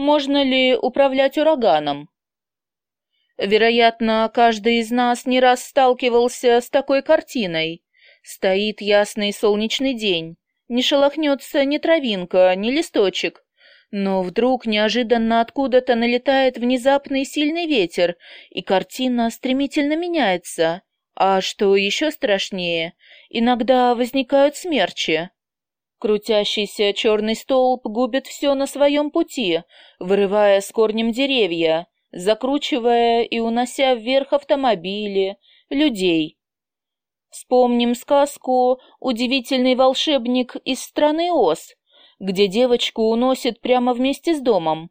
Можно ли управлять ураганом? Вероятно, каждый из нас не раз сталкивался с такой картиной. Стоит ясный солнечный день, не шелохнется ни травинка, ни листочек, но вдруг неожиданно откуда-то налетает внезапный сильный ветер, и картина стремительно меняется. А что еще страшнее, иногда возникают смерчи. Крутящийся черный столб губит все на своем пути, вырывая с корнем деревья, закручивая и унося вверх автомобили, людей. Вспомним сказку «Удивительный волшебник из страны Оз», где девочку уносит прямо вместе с домом.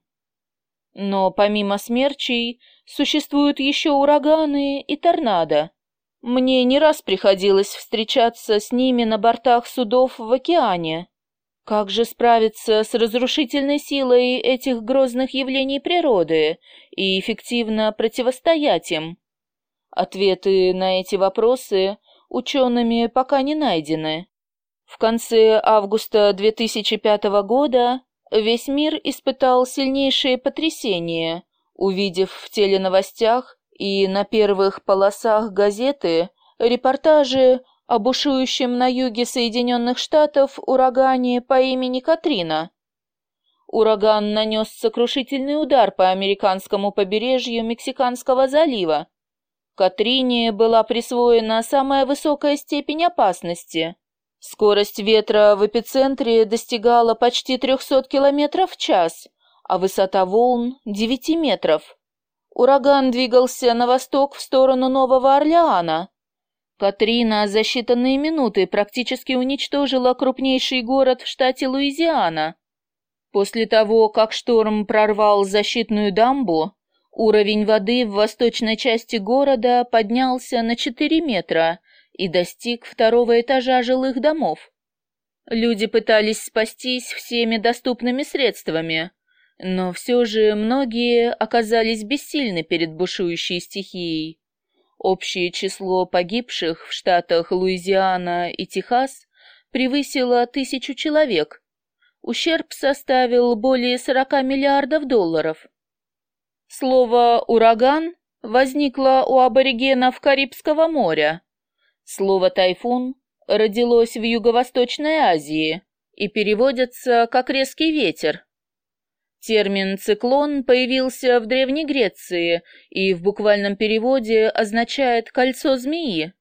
Но помимо смерчей существуют еще ураганы и торнадо. Мне не раз приходилось встречаться с ними на бортах судов в океане. Как же справиться с разрушительной силой этих грозных явлений природы и эффективно противостоять им? Ответы на эти вопросы учеными пока не найдены. В конце августа 2005 года весь мир испытал сильнейшее потрясение, увидев в теленовостях и на первых полосах газеты репортажи о бушующем на юге Соединенных Штатов урагане по имени Катрина. Ураган нанес сокрушительный удар по американскому побережью Мексиканского залива. Катрине была присвоена самая высокая степень опасности – Скорость ветра в эпицентре достигала почти 300 км в час, а высота волн — 9 метров. Ураган двигался на восток в сторону Нового Орлеана. Катрина за считанные минуты практически уничтожила крупнейший город в штате Луизиана. После того, как шторм прорвал защитную дамбу, уровень воды в восточной части города поднялся на 4 метра и достиг второго этажа жилых домов. Люди пытались спастись всеми доступными средствами, но все же многие оказались бессильны перед бушующей стихией. Общее число погибших в штатах Луизиана и Техас превысило тысячу человек. Ущерб составил более 40 миллиардов долларов. Слово «ураган» возникло у аборигенов Карибского моря. Слово «тайфун» родилось в Юго-Восточной Азии и переводится как «резкий ветер». Термин «циклон» появился в Древней Греции и в буквальном переводе означает «кольцо змеи».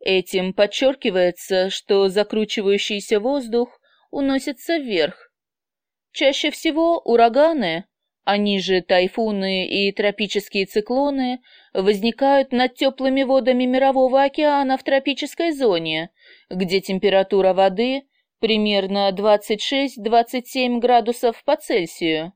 Этим подчеркивается, что закручивающийся воздух уносится вверх. Чаще всего ураганы они же тайфуны и тропические циклоны возникают над теплыми водами Мирового океана в тропической зоне, где температура воды примерно 26-27 градусов по Цельсию.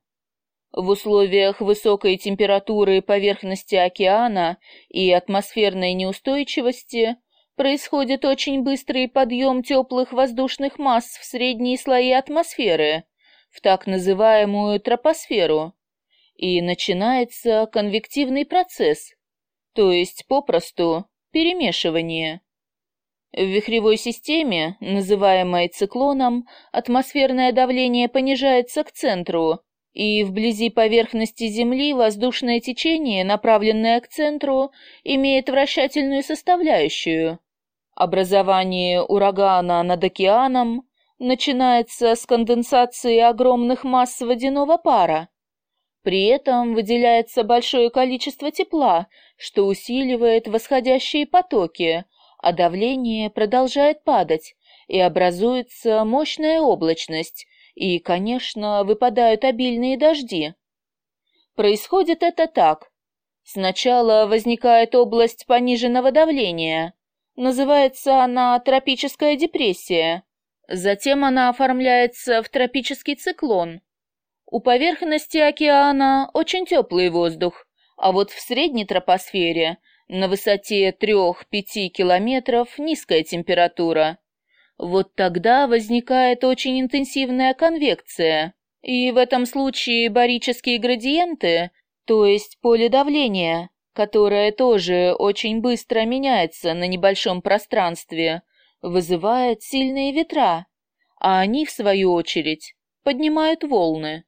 В условиях высокой температуры поверхности океана и атмосферной неустойчивости происходит очень быстрый подъем теплых воздушных масс в средние слои атмосферы, в так называемую тропосферу и начинается конвективный процесс, то есть попросту перемешивание. В вихревой системе, называемой циклоном, атмосферное давление понижается к центру, и вблизи поверхности Земли воздушное течение, направленное к центру, имеет вращательную составляющую. Образование урагана над океаном начинается с конденсации огромных масс водяного пара, при этом выделяется большое количество тепла, что усиливает восходящие потоки, а давление продолжает падать, и образуется мощная облачность, и, конечно, выпадают обильные дожди. Происходит это так. Сначала возникает область пониженного давления. Называется она тропическая депрессия. Затем она оформляется в тропический циклон. У поверхности океана очень теплый воздух, а вот в средней тропосфере на высоте 3-5 километров низкая температура. Вот тогда возникает очень интенсивная конвекция, и в этом случае барические градиенты, то есть поле давления, которое тоже очень быстро меняется на небольшом пространстве, вызывает сильные ветра, а они, в свою очередь, поднимают волны.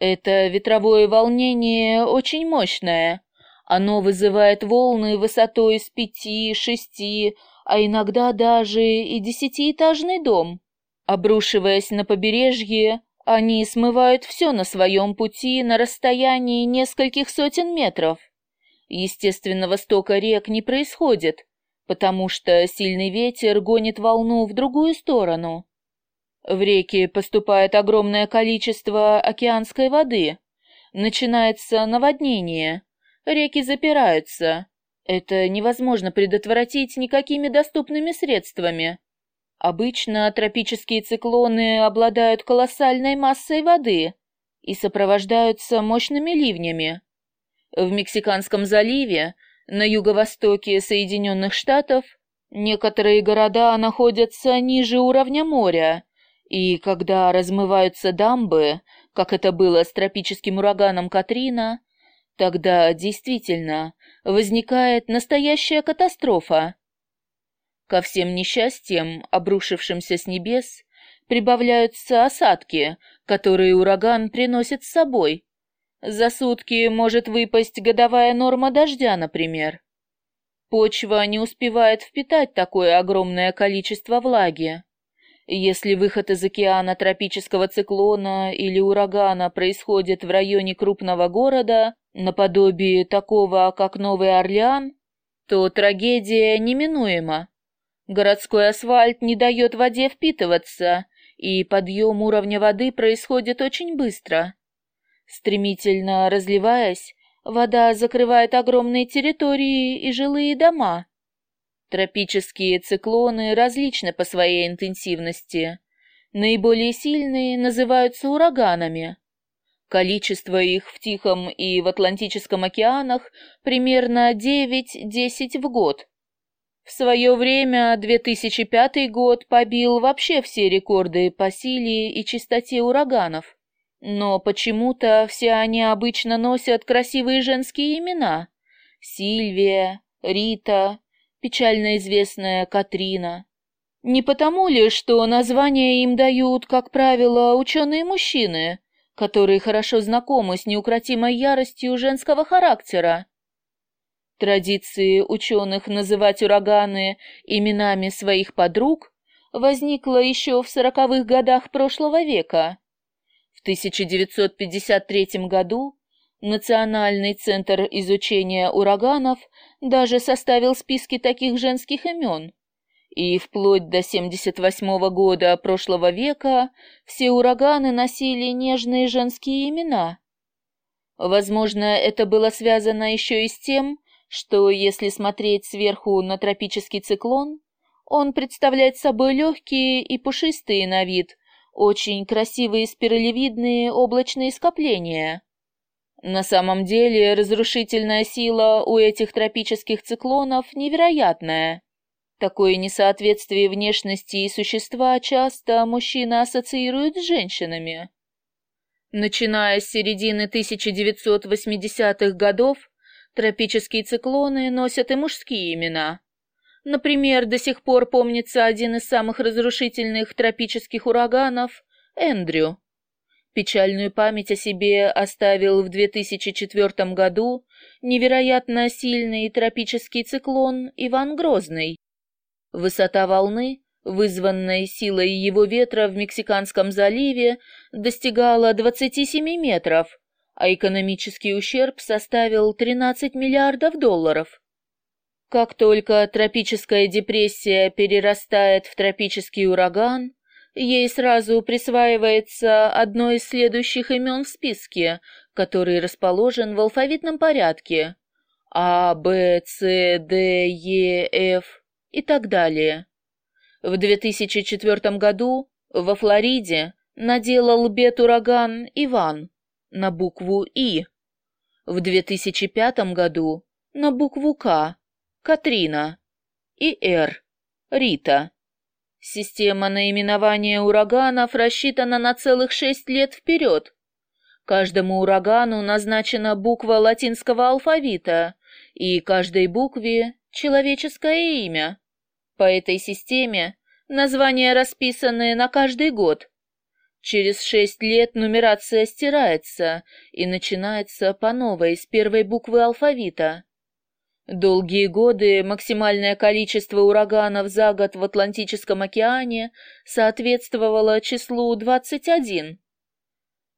Это ветровое волнение очень мощное. Оно вызывает волны высотой с пяти, шести, а иногда даже и десятиэтажный дом. Обрушиваясь на побережье, они смывают все на своем пути на расстоянии нескольких сотен метров. Естественного стока рек не происходит, потому что сильный ветер гонит волну в другую сторону. В реки поступает огромное количество океанской воды. Начинается наводнение. Реки запираются. Это невозможно предотвратить никакими доступными средствами. Обычно тропические циклоны обладают колоссальной массой воды и сопровождаются мощными ливнями. В Мексиканском заливе, на юго-востоке Соединенных Штатов, некоторые города находятся ниже уровня моря, и когда размываются дамбы, как это было с тропическим ураганом Катрина, тогда действительно возникает настоящая катастрофа. Ко всем несчастьям, обрушившимся с небес, прибавляются осадки, которые ураган приносит с собой. За сутки может выпасть годовая норма дождя, например. Почва не успевает впитать такое огромное количество влаги. Если выход из океана тропического циклона или урагана происходит в районе крупного города, наподобие такого, как Новый Орлеан, то трагедия неминуема. Городской асфальт не дает воде впитываться, и подъем уровня воды происходит очень быстро. Стремительно разливаясь, вода закрывает огромные территории и жилые дома. Тропические циклоны различны по своей интенсивности. Наиболее сильные называются ураганами. Количество их в Тихом и в Атлантическом океанах примерно 9-10 в год – в свое время 2005 год побил вообще все рекорды по силе и частоте ураганов. Но почему-то все они обычно носят красивые женские имена. Сильвия, Рита, печально известная Катрина. Не потому ли, что названия им дают, как правило, ученые-мужчины, которые хорошо знакомы с неукротимой яростью женского характера? Традиции ученых называть ураганы именами своих подруг возникла еще в сороковых годах прошлого века. В 1953 году Национальный центр изучения ураганов даже составил списки таких женских имен. И вплоть до 78 года прошлого века все ураганы носили нежные женские имена. Возможно, это было связано еще и с тем, что если смотреть сверху на тропический циклон, он представляет собой легкие и пушистые на вид, очень красивые спиралевидные облачные скопления. На самом деле разрушительная сила у этих тропических циклонов невероятная. Такое несоответствие внешности и существа часто мужчины ассоциируют с женщинами. Начиная с середины 1980-х годов, Тропические циклоны носят и мужские имена. Например, до сих пор помнится один из самых разрушительных тропических ураганов – Эндрю. Печальную память о себе оставил в 2004 году невероятно сильный тропический циклон Иван Грозный. Высота волны, вызванной силой его ветра в Мексиканском заливе, достигала 27 метров – а экономический ущерб составил 13 миллиардов долларов. Как только тропическая депрессия перерастает в тропический ураган, ей сразу присваивается одно из следующих имен в списке, который расположен в алфавитном порядке А, Б, С, Д, Е, Ф и так далее. В 2004 году во Флориде наделал бед ураган Иван на букву «И». В 2005 году на букву «К» — Катрина и «Р» — Рита. Система наименования ураганов рассчитана на целых шесть лет вперед. Каждому урагану назначена буква латинского алфавита, и каждой букве — человеческое имя. По этой системе названия расписаны на каждый год. Через шесть лет нумерация стирается и начинается по новой с первой буквы алфавита. Долгие годы максимальное количество ураганов за год в Атлантическом океане соответствовало числу 21.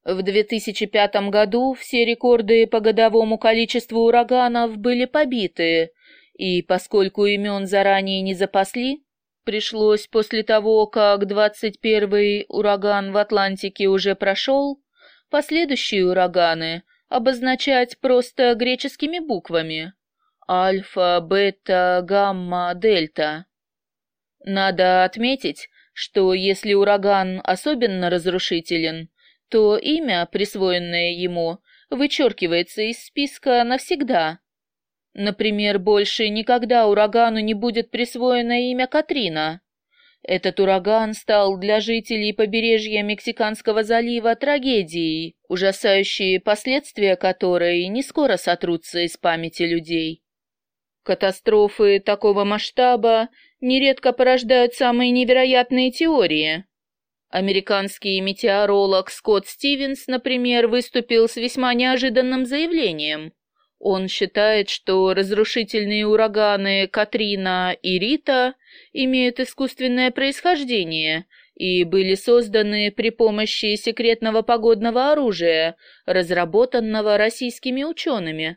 В 2005 году все рекорды по годовому количеству ураганов были побиты, и поскольку имен заранее не запасли, пришлось после того, как 21-й ураган в Атлантике уже прошел, последующие ураганы обозначать просто греческими буквами альфа, бета, гамма, дельта. Надо отметить, что если ураган особенно разрушителен, то имя, присвоенное ему, вычеркивается из списка навсегда. Например, больше никогда урагану не будет присвоено имя Катрина. Этот ураган стал для жителей побережья Мексиканского залива трагедией, ужасающие последствия которой не скоро сотрутся из памяти людей. Катастрофы такого масштаба нередко порождают самые невероятные теории. Американский метеоролог Скотт Стивенс, например, выступил с весьма неожиданным заявлением. Он считает, что разрушительные ураганы Катрина и Рита имеют искусственное происхождение и были созданы при помощи секретного погодного оружия, разработанного российскими учеными.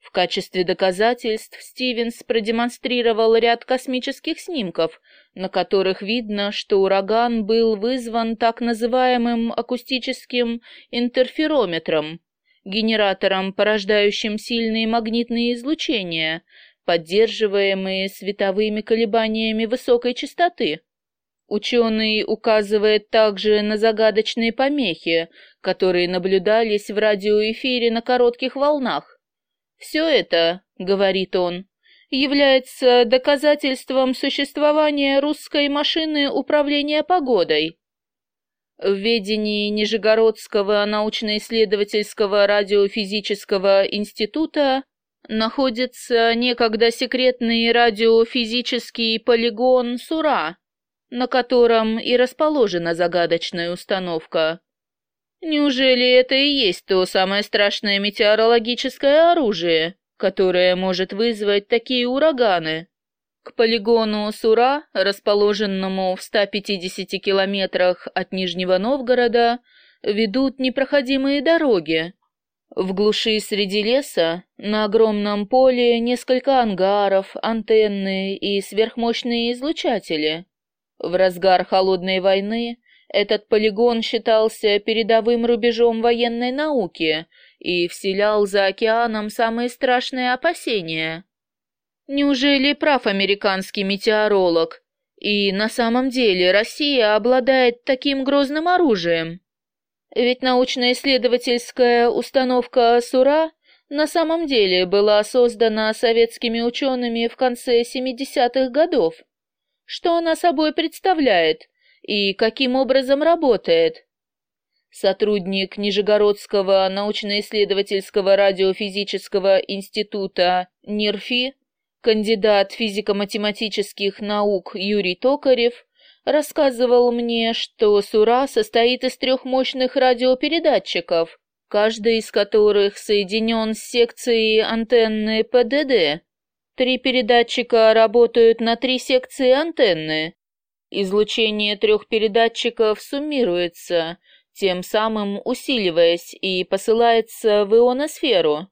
В качестве доказательств Стивенс продемонстрировал ряд космических снимков, на которых видно, что ураган был вызван так называемым акустическим интерферометром, генератором, порождающим сильные магнитные излучения, поддерживаемые световыми колебаниями высокой частоты. Ученый указывает также на загадочные помехи, которые наблюдались в радиоэфире на коротких волнах. Все это, говорит он, является доказательством существования русской машины управления погодой. В ведении Нижегородского научно-исследовательского радиофизического института находится некогда секретный радиофизический полигон Сура, на котором и расположена загадочная установка. Неужели это и есть то самое страшное метеорологическое оружие, которое может вызвать такие ураганы? К полигону Сура, расположенному в 150 километрах от Нижнего Новгорода, ведут непроходимые дороги. В глуши среди леса, на огромном поле, несколько ангаров, антенны и сверхмощные излучатели. В разгар холодной войны этот полигон считался передовым рубежом военной науки и вселял за океаном самые страшные опасения. Неужели прав американский метеоролог? И на самом деле Россия обладает таким грозным оружием? Ведь научно-исследовательская установка «Сура» на самом деле была создана советскими учеными в конце 70-х годов. Что она собой представляет? и каким образом работает. Сотрудник Нижегородского научно-исследовательского радиофизического института НИРФИ, кандидат физико-математических наук Юрий Токарев, рассказывал мне, что Сура состоит из трех мощных радиопередатчиков, каждый из которых соединен с секцией антенны ПДД. Три передатчика работают на три секции антенны, Излучение трех передатчиков суммируется, тем самым усиливаясь и посылается в ионосферу.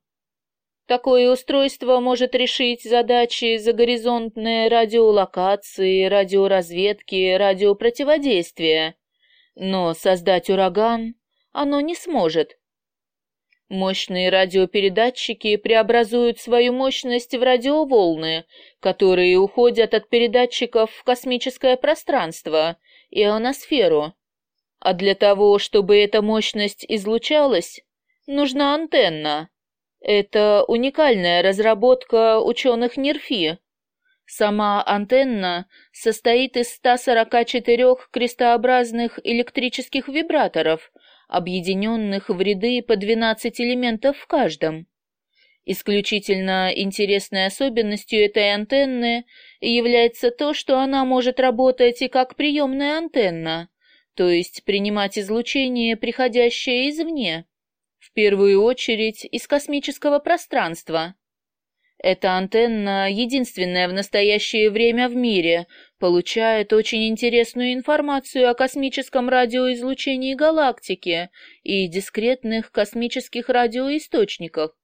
Такое устройство может решить задачи загоризонтной радиолокации, радиоразведки, радиопротиводействия. Но создать ураган оно не сможет, Мощные радиопередатчики преобразуют свою мощность в радиоволны, которые уходят от передатчиков в космическое пространство, ионосферу. А для того, чтобы эта мощность излучалась, нужна антенна. Это уникальная разработка ученых НИРФИ. Сама антенна состоит из 144 крестообразных электрических вибраторов, объединенных в ряды по 12 элементов в каждом. Исключительно интересной особенностью этой антенны является то, что она может работать и как приемная антенна, то есть принимать излучение, приходящее извне, в первую очередь из космического пространства. Эта антенна, единственная в настоящее время в мире, получает очень интересную информацию о космическом радиоизлучении галактики и дискретных космических радиоисточниках.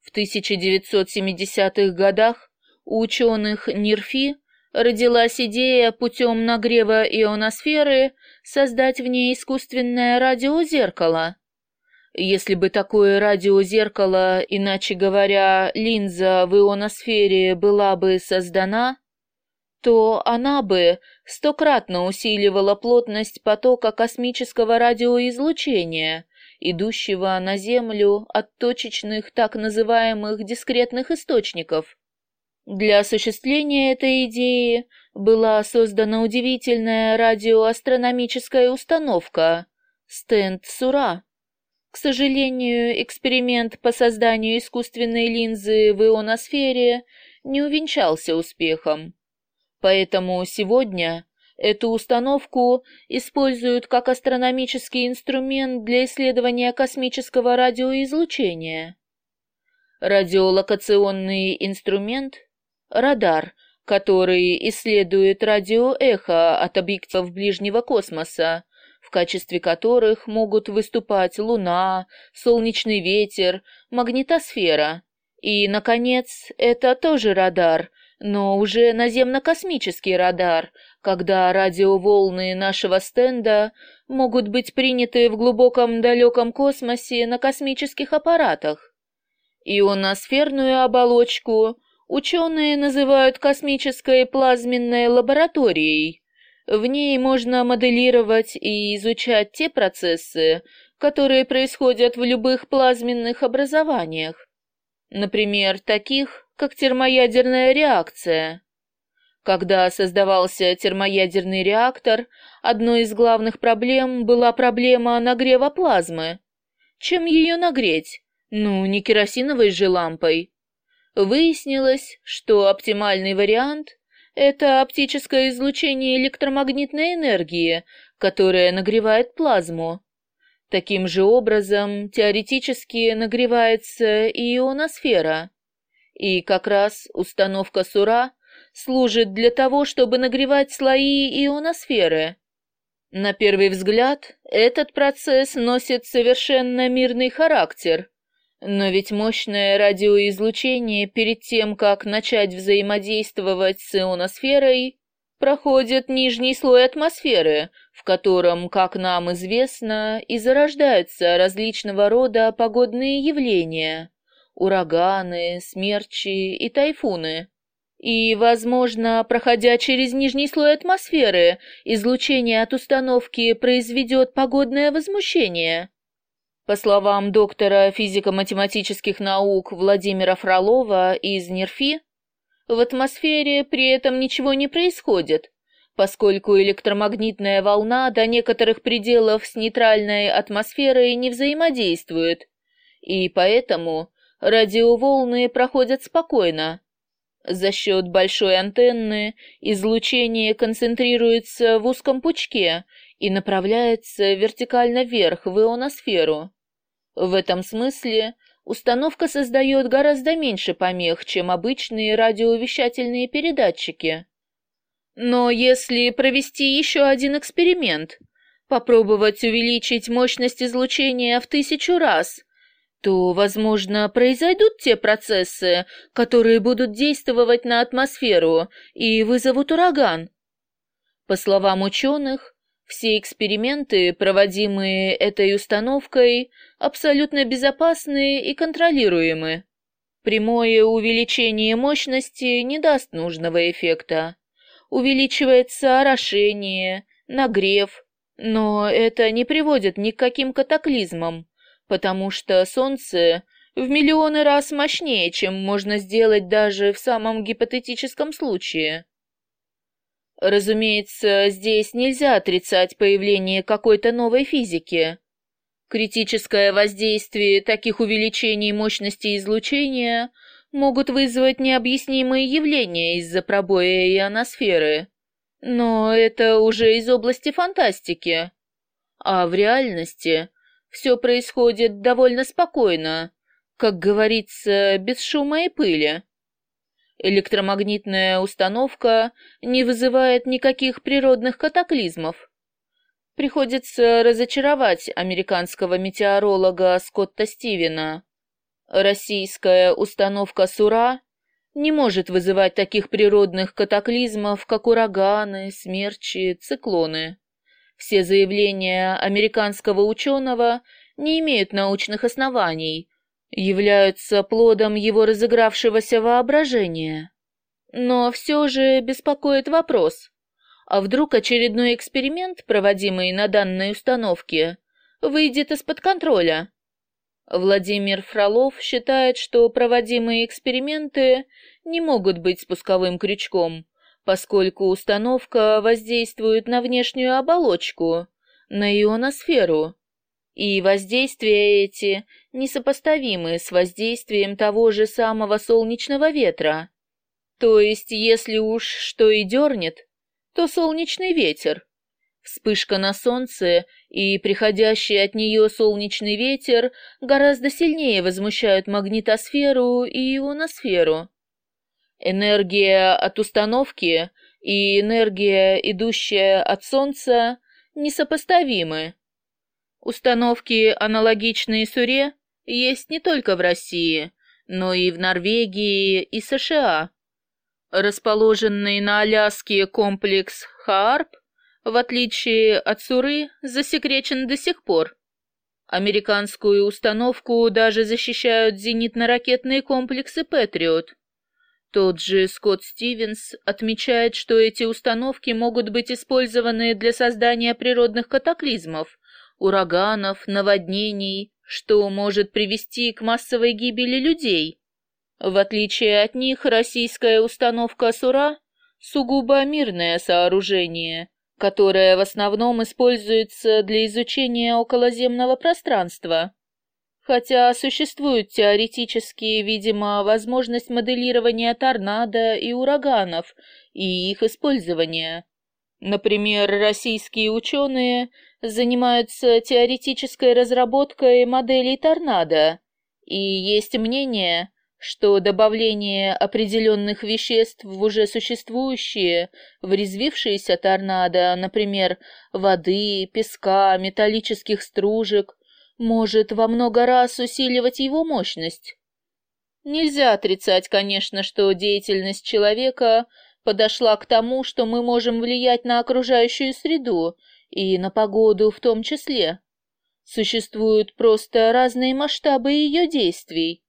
В 1970-х годах у ученых НИРФИ родилась идея путем нагрева ионосферы создать в ней искусственное радиозеркало. Если бы такое радиозеркало, иначе говоря, линза в ионосфере была бы создана, то она бы стократно усиливала плотность потока космического радиоизлучения, идущего на Землю от точечных так называемых дискретных источников. Для осуществления этой идеи была создана удивительная радиоастрономическая установка «Стенд Сура». К сожалению, эксперимент по созданию искусственной линзы в ионосфере не увенчался успехом. Поэтому сегодня эту установку используют как астрономический инструмент для исследования космического радиоизлучения. Радиолокационный инструмент — радар, который исследует радиоэхо от объектов ближнего космоса, в качестве которых могут выступать Луна, солнечный ветер, магнитосфера. И, наконец, это тоже радар, но уже наземно-космический радар, когда радиоволны нашего стенда могут быть приняты в глубоком далеком космосе на космических аппаратах. Ионосферную оболочку ученые называют космической плазменной лабораторией. В ней можно моделировать и изучать те процессы, которые происходят в любых плазменных образованиях. Например, таких, как термоядерная реакция. Когда создавался термоядерный реактор, одной из главных проблем была проблема нагрева плазмы. Чем ее нагреть? Ну, не керосиновой же лампой. Выяснилось, что оптимальный вариант — это оптическое излучение электромагнитной энергии, которое нагревает плазму. Таким же образом теоретически нагревается и ионосфера. И как раз установка Сура служит для того, чтобы нагревать слои ионосферы. На первый взгляд, этот процесс носит совершенно мирный характер. Но ведь мощное радиоизлучение перед тем, как начать взаимодействовать с ионосферой, проходит нижний слой атмосферы, в котором, как нам известно, и зарождаются различного рода погодные явления ураганы, смерчи и тайфуны. И, возможно, проходя через нижний слой атмосферы, излучение от установки произведет погодное возмущение. По словам доктора физико-математических наук Владимира Фролова из НИРФИ, в атмосфере при этом ничего не происходит, поскольку электромагнитная волна до некоторых пределов с нейтральной атмосферой не взаимодействует, и поэтому радиоволны проходят спокойно. За счет большой антенны излучение концентрируется в узком пучке и направляется вертикально вверх в ионосферу. В этом смысле установка создает гораздо меньше помех, чем обычные радиовещательные передатчики. Но если провести еще один эксперимент, попробовать увеличить мощность излучения в тысячу раз – то, возможно, произойдут те процессы, которые будут действовать на атмосферу и вызовут ураган. По словам ученых, все эксперименты, проводимые этой установкой, абсолютно безопасны и контролируемы. Прямое увеличение мощности не даст нужного эффекта. Увеличивается орошение, нагрев, но это не приводит ни к каким катаклизмам потому что Солнце в миллионы раз мощнее, чем можно сделать даже в самом гипотетическом случае. Разумеется, здесь нельзя отрицать появление какой-то новой физики. Критическое воздействие таких увеличений мощности излучения могут вызвать необъяснимые явления из-за пробоя ионосферы. Но это уже из области фантастики. А в реальности все происходит довольно спокойно, как говорится, без шума и пыли. Электромагнитная установка не вызывает никаких природных катаклизмов. Приходится разочаровать американского метеоролога Скотта Стивена. Российская установка СУРА не может вызывать таких природных катаклизмов, как ураганы, смерчи, циклоны. Все заявления американского ученого не имеют научных оснований, являются плодом его разыгравшегося воображения. Но все же беспокоит вопрос, а вдруг очередной эксперимент, проводимый на данной установке, выйдет из-под контроля? Владимир Фролов считает, что проводимые эксперименты не могут быть спусковым крючком, поскольку установка воздействует на внешнюю оболочку, на ионосферу, и воздействия эти несопоставимы с воздействием того же самого солнечного ветра. То есть, если уж что и дернет, то солнечный ветер. Вспышка на солнце и приходящий от нее солнечный ветер гораздо сильнее возмущают магнитосферу и ионосферу. Энергия от установки и энергия, идущая от Солнца, несопоставимы. Установки, аналогичные Суре, есть не только в России, но и в Норвегии и США. Расположенный на Аляске комплекс Хаарп, в отличие от Суры, засекречен до сих пор. Американскую установку даже защищают зенитно-ракетные комплексы «Патриот», тот же Скотт Стивенс отмечает, что эти установки могут быть использованы для создания природных катаклизмов, ураганов, наводнений, что может привести к массовой гибели людей. В отличие от них, российская установка «Сура» — сугубо мирное сооружение, которое в основном используется для изучения околоземного пространства. Хотя существует теоретически, видимо, возможность моделирования торнадо и ураганов и их использования. Например, российские ученые занимаются теоретической разработкой моделей торнадо, и есть мнение, что добавление определенных веществ в уже существующие, врезвившиеся торнадо, например, воды, песка, металлических стружек, может во много раз усиливать его мощность. Нельзя отрицать, конечно, что деятельность человека подошла к тому, что мы можем влиять на окружающую среду и на погоду в том числе. Существуют просто разные масштабы ее действий.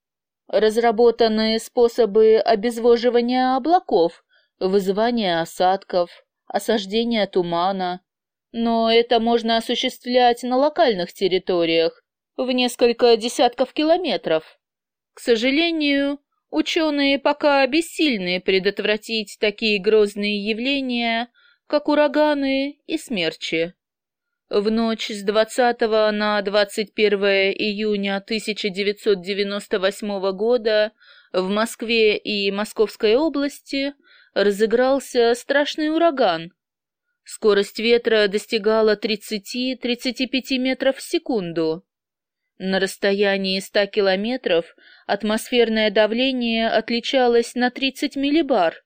Разработаны способы обезвоживания облаков, вызывания осадков, осаждения тумана, но это можно осуществлять на локальных территориях, в несколько десятков километров. К сожалению, ученые пока бессильны предотвратить такие грозные явления, как ураганы и смерчи. В ночь с 20 на 21 июня 1998 года в Москве и Московской области разыгрался страшный ураган, Скорость ветра достигала 30-35 метров в секунду. На расстоянии 100 километров атмосферное давление отличалось на 30 миллибар.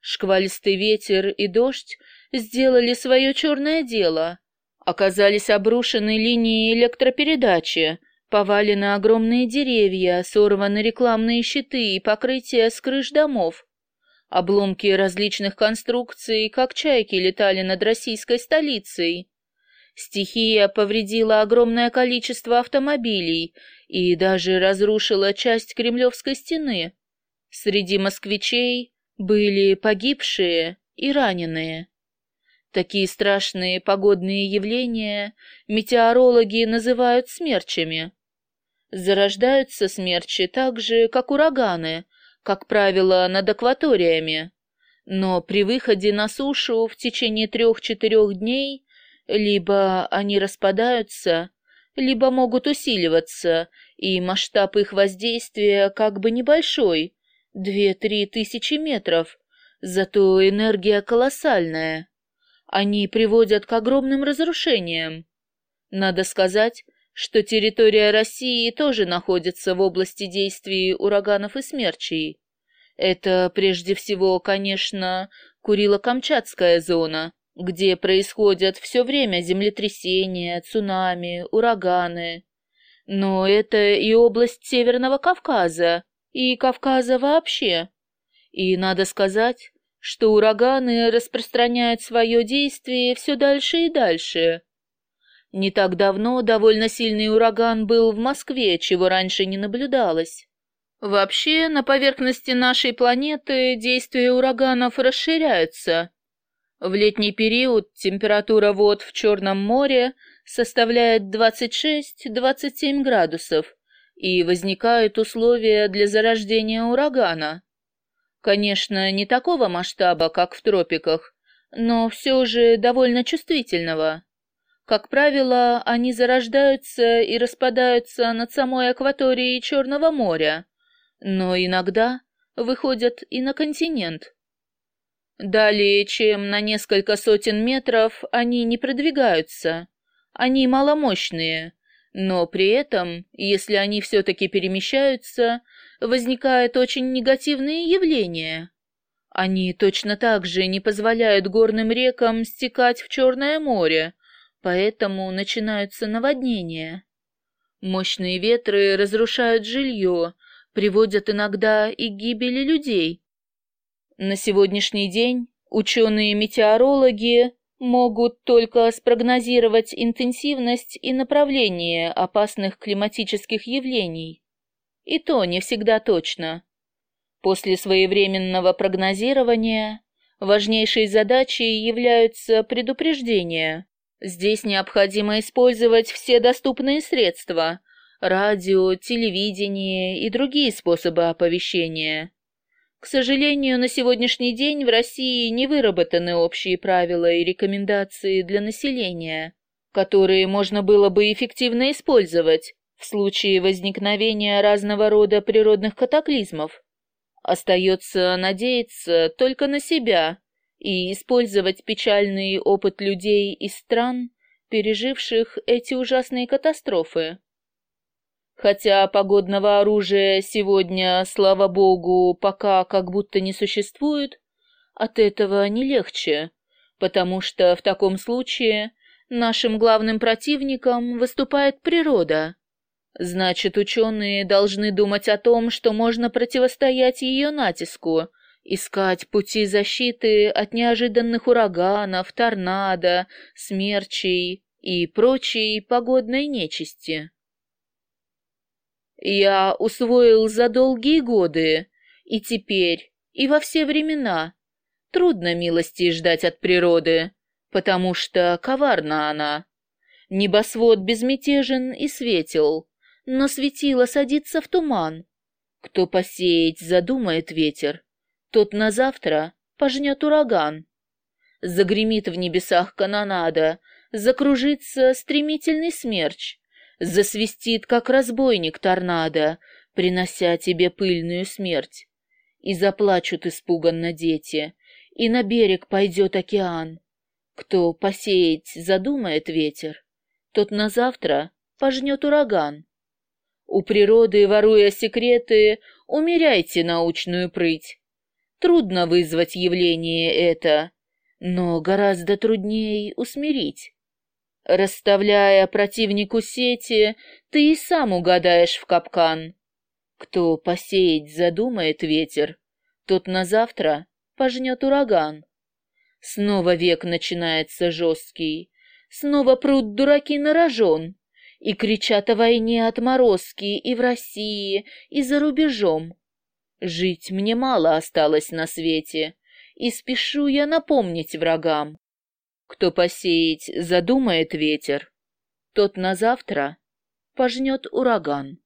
Шквалистый ветер и дождь сделали свое черное дело. Оказались обрушены линии электропередачи, повалены огромные деревья, сорваны рекламные щиты и покрытия с крыш домов. Обломки различных конструкций, как чайки, летали над российской столицей. Стихия повредила огромное количество автомобилей и даже разрушила часть Кремлевской стены. Среди москвичей были погибшие и раненые. Такие страшные погодные явления метеорологи называют смерчами. Зарождаются смерчи так же, как ураганы, как правило, над акваториями, но при выходе на сушу в течение трех-четырех дней либо они распадаются, либо могут усиливаться, и масштаб их воздействия как бы небольшой, две-три тысячи метров, зато энергия колоссальная. Они приводят к огромным разрушениям. Надо сказать, что территория России тоже находится в области действий ураганов и смерчей. Это прежде всего, конечно, Курило-Камчатская зона, где происходят все время землетрясения, цунами, ураганы. Но это и область Северного Кавказа, и Кавказа вообще. И надо сказать, что ураганы распространяют свое действие все дальше и дальше. Не так давно довольно сильный ураган был в Москве, чего раньше не наблюдалось. Вообще, на поверхности нашей планеты действия ураганов расширяются. В летний период температура вод в Черном море составляет 26-27 градусов, и возникают условия для зарождения урагана. Конечно, не такого масштаба, как в тропиках, но все же довольно чувствительного. Как правило, они зарождаются и распадаются над самой акваторией Черного моря, но иногда выходят и на континент. Далее, чем на несколько сотен метров, они не продвигаются. Они маломощные, но при этом, если они все-таки перемещаются, возникают очень негативные явления. Они точно так же не позволяют горным рекам стекать в Черное море, поэтому начинаются наводнения. Мощные ветры разрушают жилье, приводят иногда и к гибели людей. На сегодняшний день ученые-метеорологи могут только спрогнозировать интенсивность и направление опасных климатических явлений. И то не всегда точно. После своевременного прогнозирования важнейшей задачей являются предупреждения. Здесь необходимо использовать все доступные средства – радио, телевидение и другие способы оповещения. К сожалению, на сегодняшний день в России не выработаны общие правила и рекомендации для населения, которые можно было бы эффективно использовать в случае возникновения разного рода природных катаклизмов. Остается надеяться только на себя и использовать печальный опыт людей из стран, переживших эти ужасные катастрофы. Хотя погодного оружия сегодня, слава богу, пока как будто не существует, от этого не легче, потому что в таком случае нашим главным противником выступает природа. Значит, ученые должны думать о том, что можно противостоять ее натиску, искать пути защиты от неожиданных ураганов, торнадо, смерчей и прочей погодной нечисти. Я усвоил за долгие годы, и теперь, и во все времена. Трудно милости ждать от природы, потому что коварна она. Небосвод безмятежен и светел, но светило садится в туман. Кто посеять задумает ветер, тот на завтра пожнет ураган. Загремит в небесах канонада, закружится стремительный смерч, засвистит, как разбойник торнадо, принося тебе пыльную смерть. И заплачут испуганно дети, и на берег пойдет океан. Кто посеять задумает ветер, тот на завтра пожнет ураган. У природы, воруя секреты, умеряйте научную прыть. Трудно вызвать явление это, но гораздо труднее усмирить. Расставляя противнику сети, ты и сам угадаешь в капкан. Кто посеять задумает ветер, тот на завтра пожнет ураган. Снова век начинается жесткий, снова пруд дураки на рожон и кричат о войне отморозки и в России, и за рубежом. Жить мне мало осталось на свете, и спешу я напомнить врагам. Кто посеять задумает ветер, тот на завтра пожнет ураган.